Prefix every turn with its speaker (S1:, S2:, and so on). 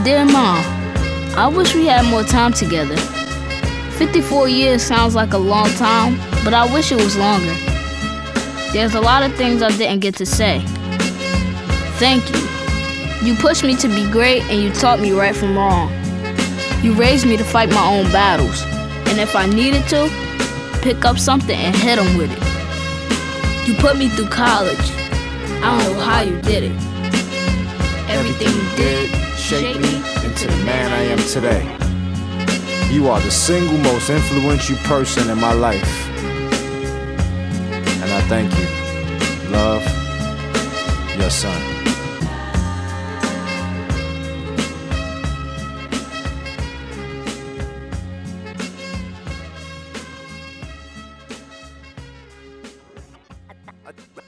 S1: Dear Mom, I wish we had more time together. 54 years sounds like a long time, but I wish it was longer. There's a lot of things I didn't get to say. Thank you. You pushed me to be great and you taught me right from wrong. You raised me to fight my own battles, and if I needed to, pick up something and hit them with it. You put me through college. I don't know how you did it. Everything you did
S2: shaped me into the man I am today. You are the single most influential person in my life. And I thank you. Love, your son.